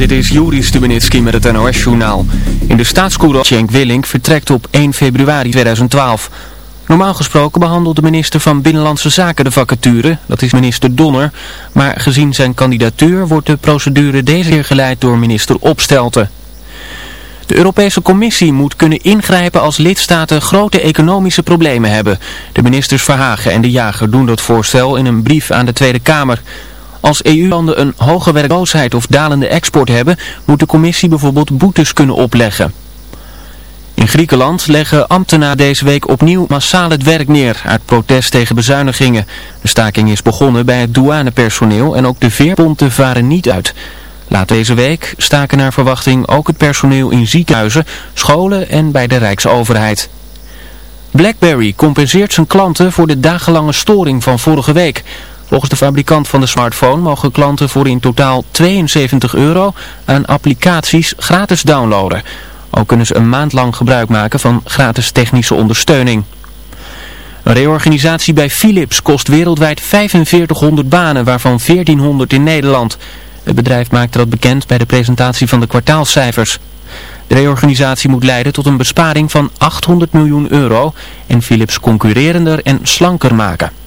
Dit is Juri Stubenitski met het NOS-journaal. In de staatscourant Cenk Willink vertrekt op 1 februari 2012. Normaal gesproken behandelt de minister van Binnenlandse Zaken de vacature, dat is minister Donner. Maar gezien zijn kandidatuur wordt de procedure deze keer geleid door minister Opstelten. De Europese Commissie moet kunnen ingrijpen als lidstaten grote economische problemen hebben. De ministers Verhagen en De Jager doen dat voorstel in een brief aan de Tweede Kamer. Als EU-landen een hoge werkloosheid of dalende export hebben, moet de commissie bijvoorbeeld boetes kunnen opleggen. In Griekenland leggen ambtenaren deze week opnieuw massaal het werk neer uit protest tegen bezuinigingen. De staking is begonnen bij het douanepersoneel en ook de veerponten varen niet uit. Laat deze week staken naar verwachting ook het personeel in ziekenhuizen, scholen en bij de Rijksoverheid. BlackBerry compenseert zijn klanten voor de dagenlange storing van vorige week. Volgens de fabrikant van de smartphone mogen klanten voor in totaal 72 euro aan applicaties gratis downloaden. Ook kunnen ze een maand lang gebruik maken van gratis technische ondersteuning. Een reorganisatie bij Philips kost wereldwijd 4500 banen, waarvan 1400 in Nederland. Het bedrijf maakte dat bekend bij de presentatie van de kwartaalcijfers. De reorganisatie moet leiden tot een besparing van 800 miljoen euro en Philips concurrerender en slanker maken.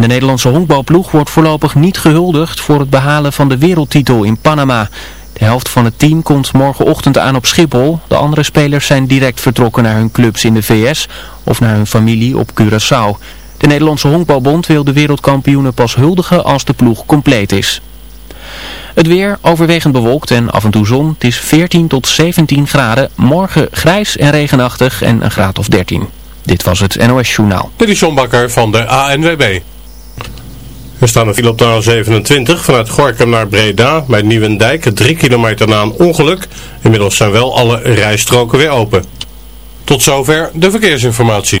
De Nederlandse honkbalploeg wordt voorlopig niet gehuldigd voor het behalen van de wereldtitel in Panama. De helft van het team komt morgenochtend aan op Schiphol. De andere spelers zijn direct vertrokken naar hun clubs in de VS of naar hun familie op Curaçao. De Nederlandse Honkbalbond wil de wereldkampioenen pas huldigen als de ploeg compleet is. Het weer overwegend bewolkt en af en toe zon. Het is 14 tot 17 graden. Morgen grijs en regenachtig en een graad of 13. Dit was het NOS Journaal. Dit is John Bakker van de ANWB. Er staan een file op de A27 vanuit Gorkum naar Breda bij Nieuwendijk. 3 kilometer na een ongeluk. Inmiddels zijn wel alle rijstroken weer open. Tot zover de verkeersinformatie.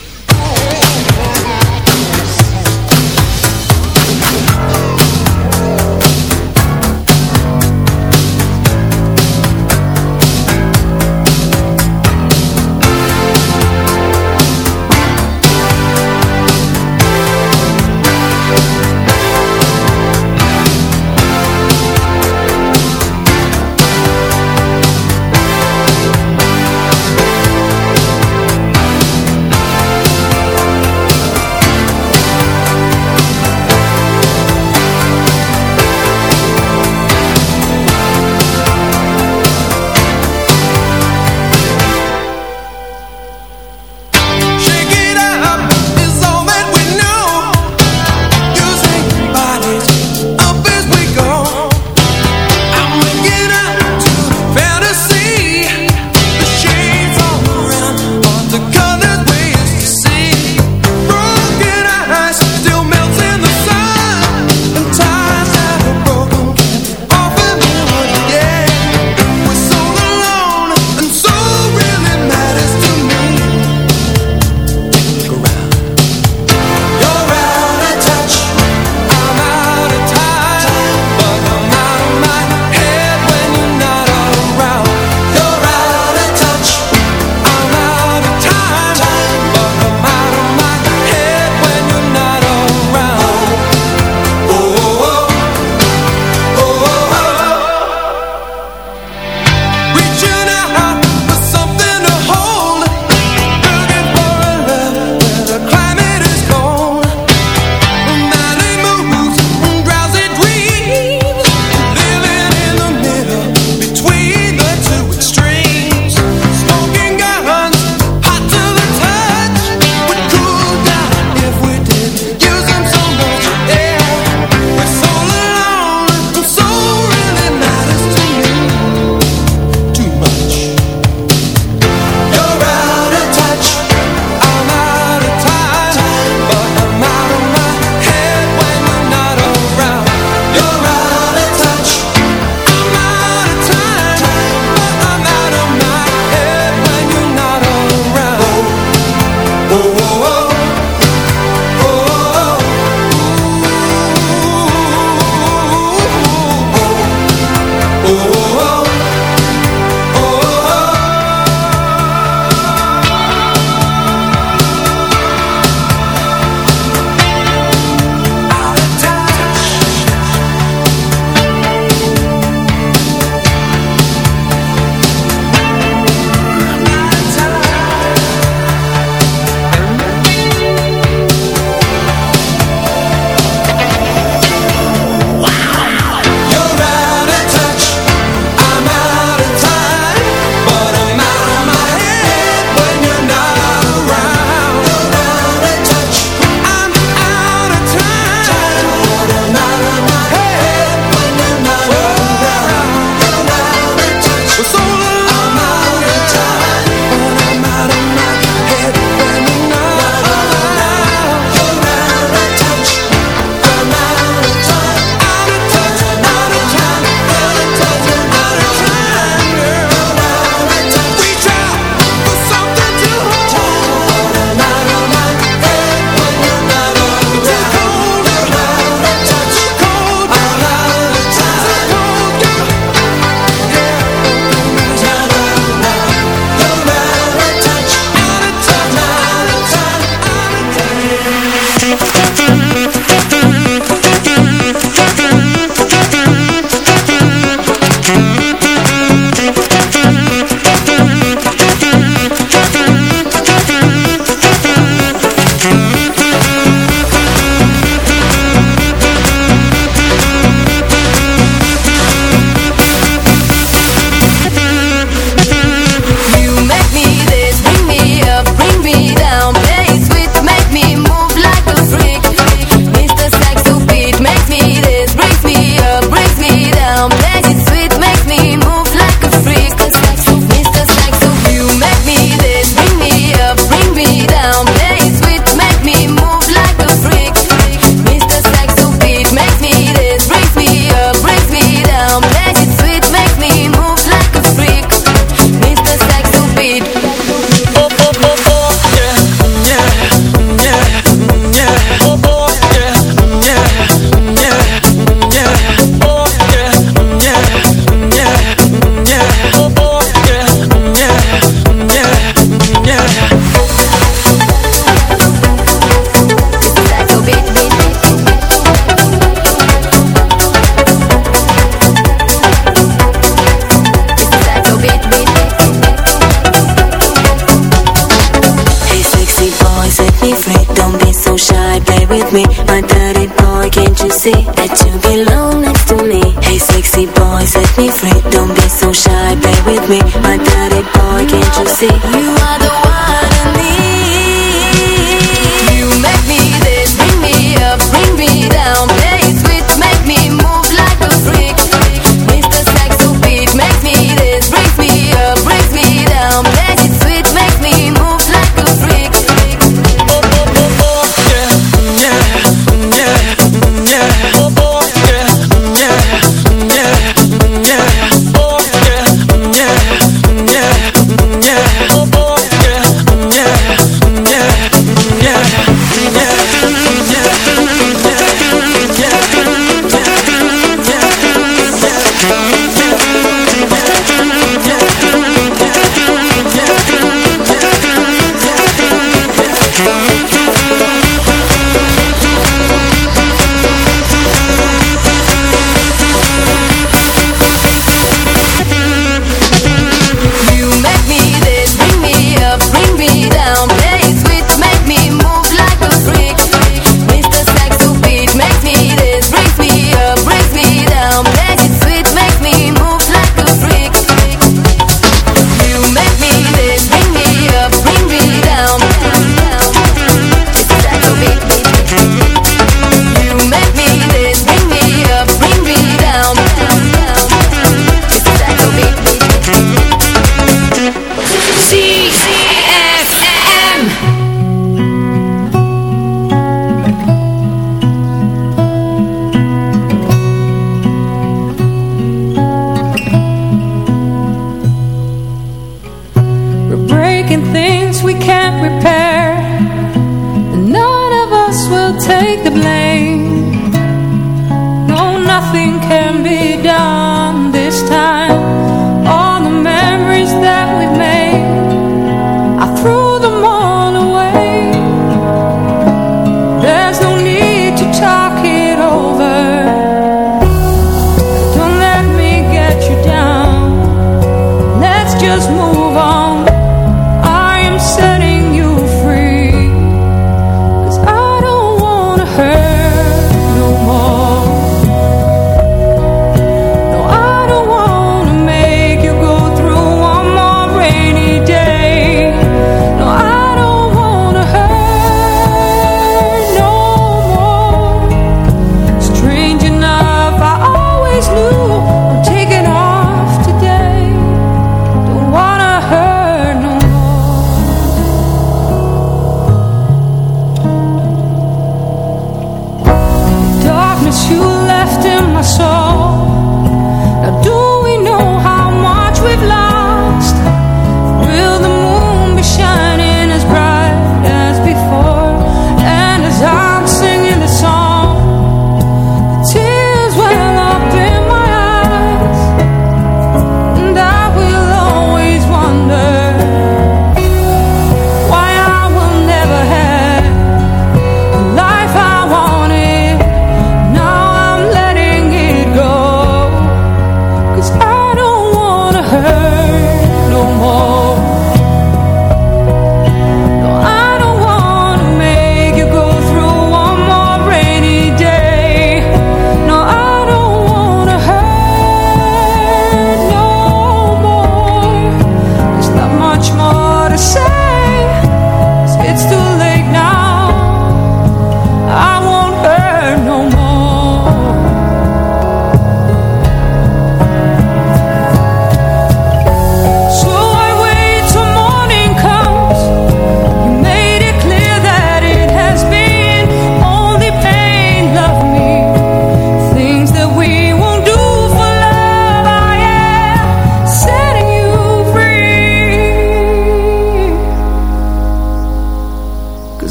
me,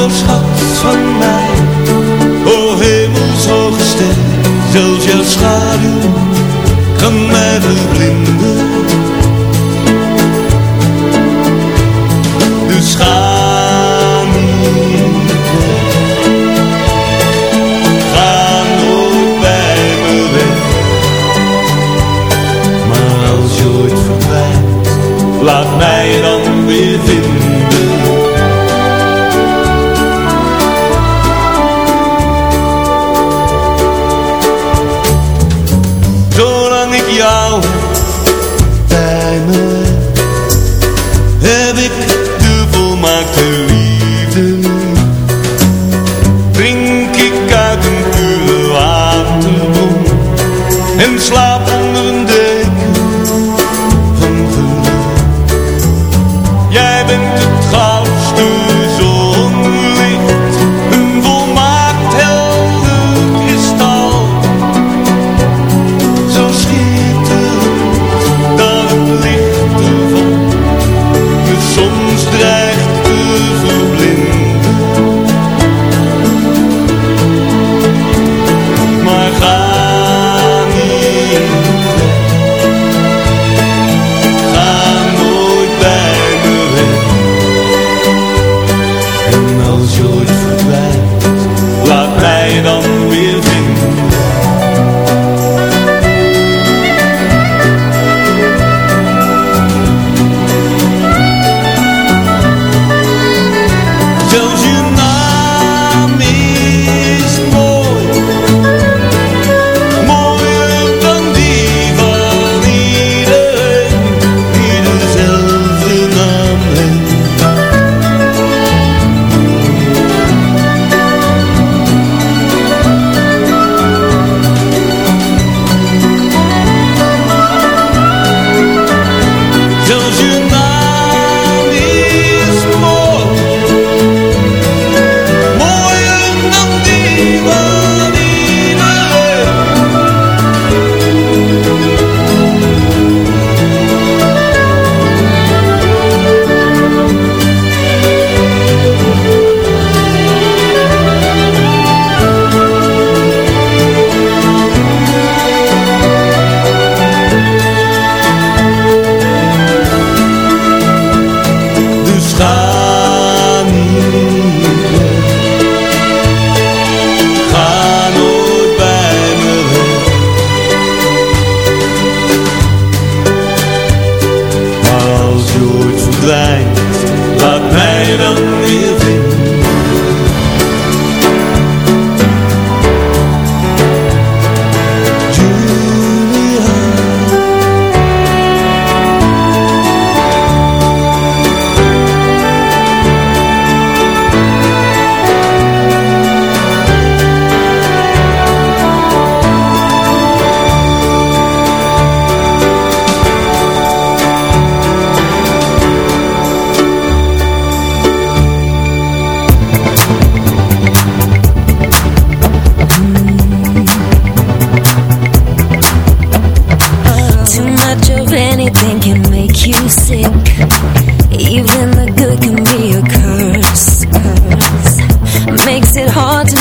voor schat van mij. O hemelshoge ster, zelfs jouw schaduw kan mij verblinden.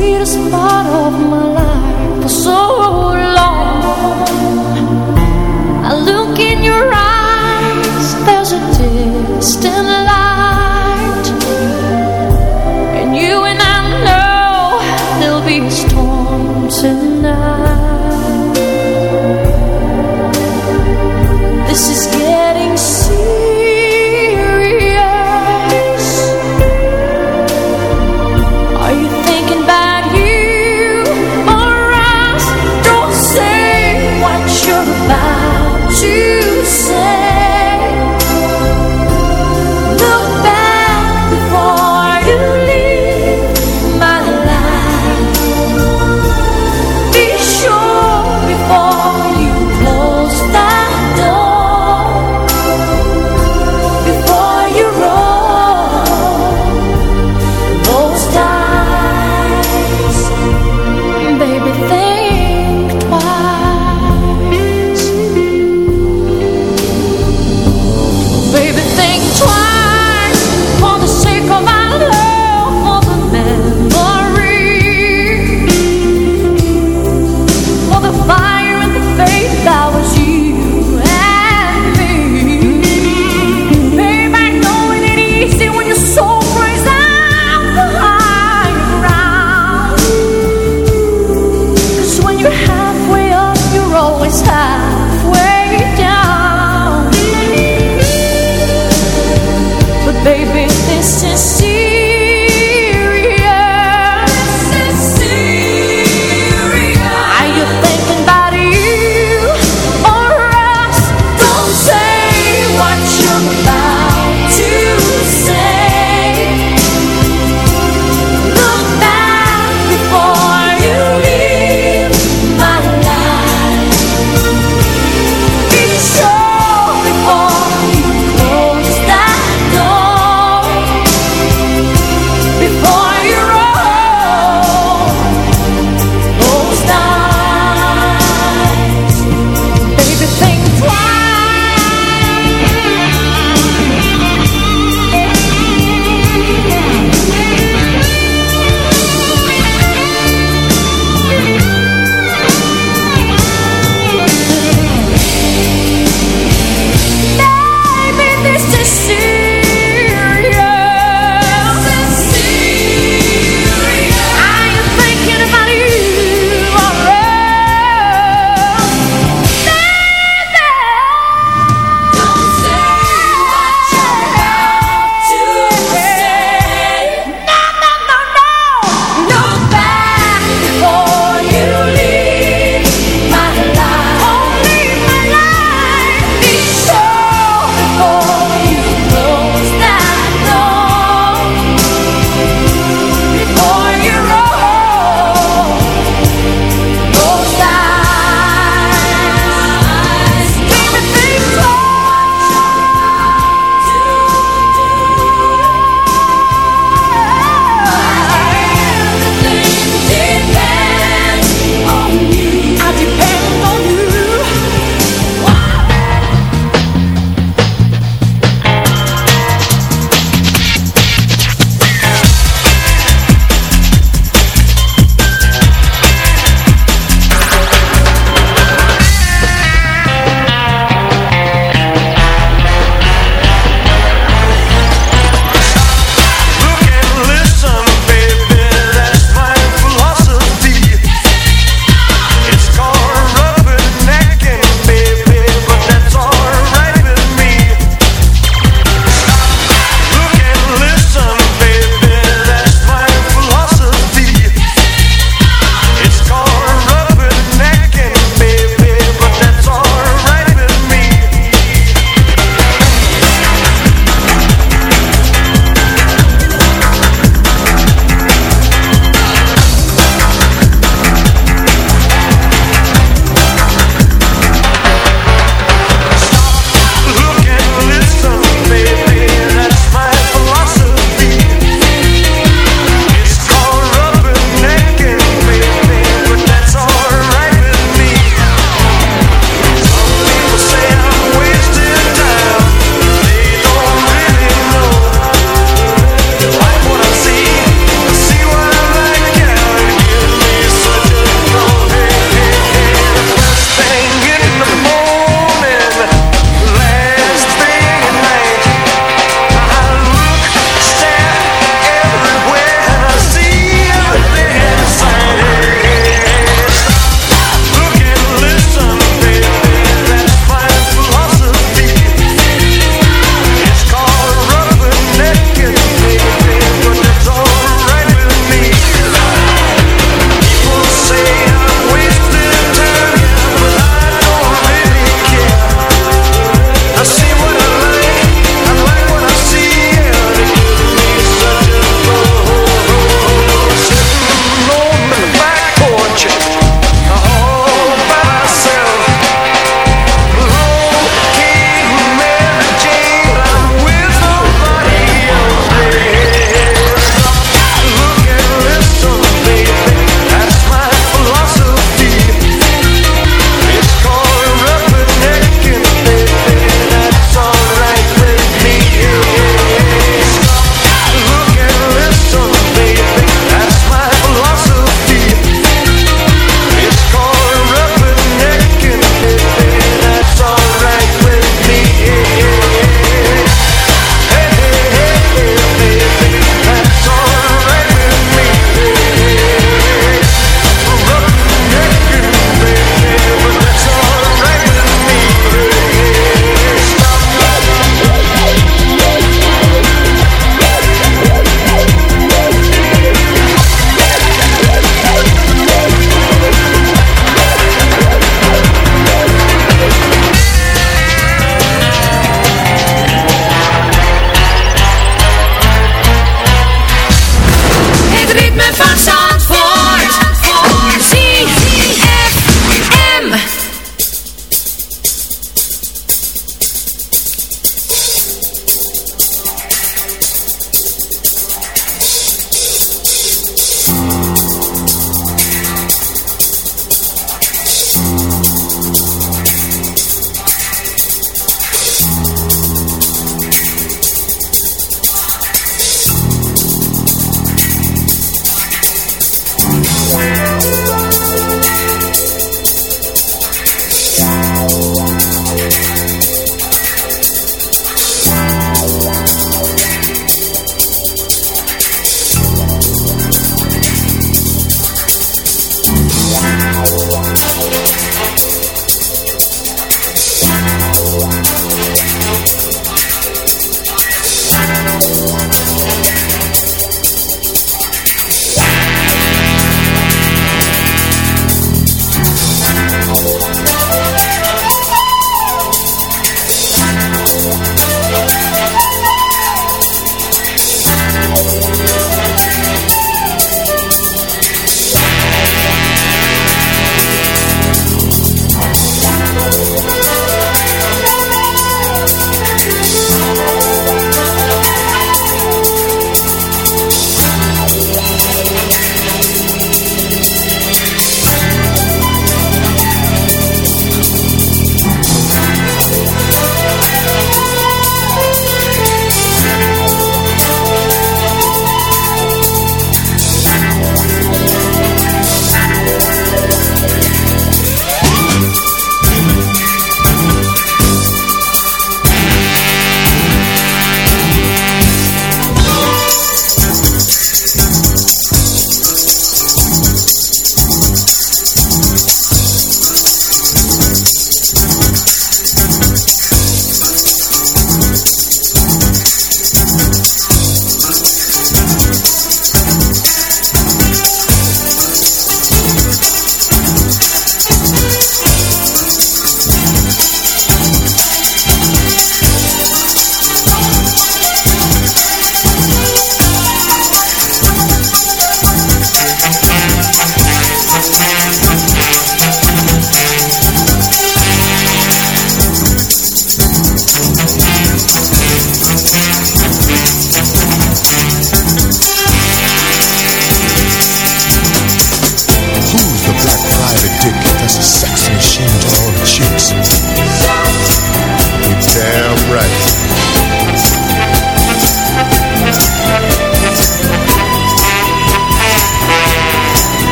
Sweetest part of my life. So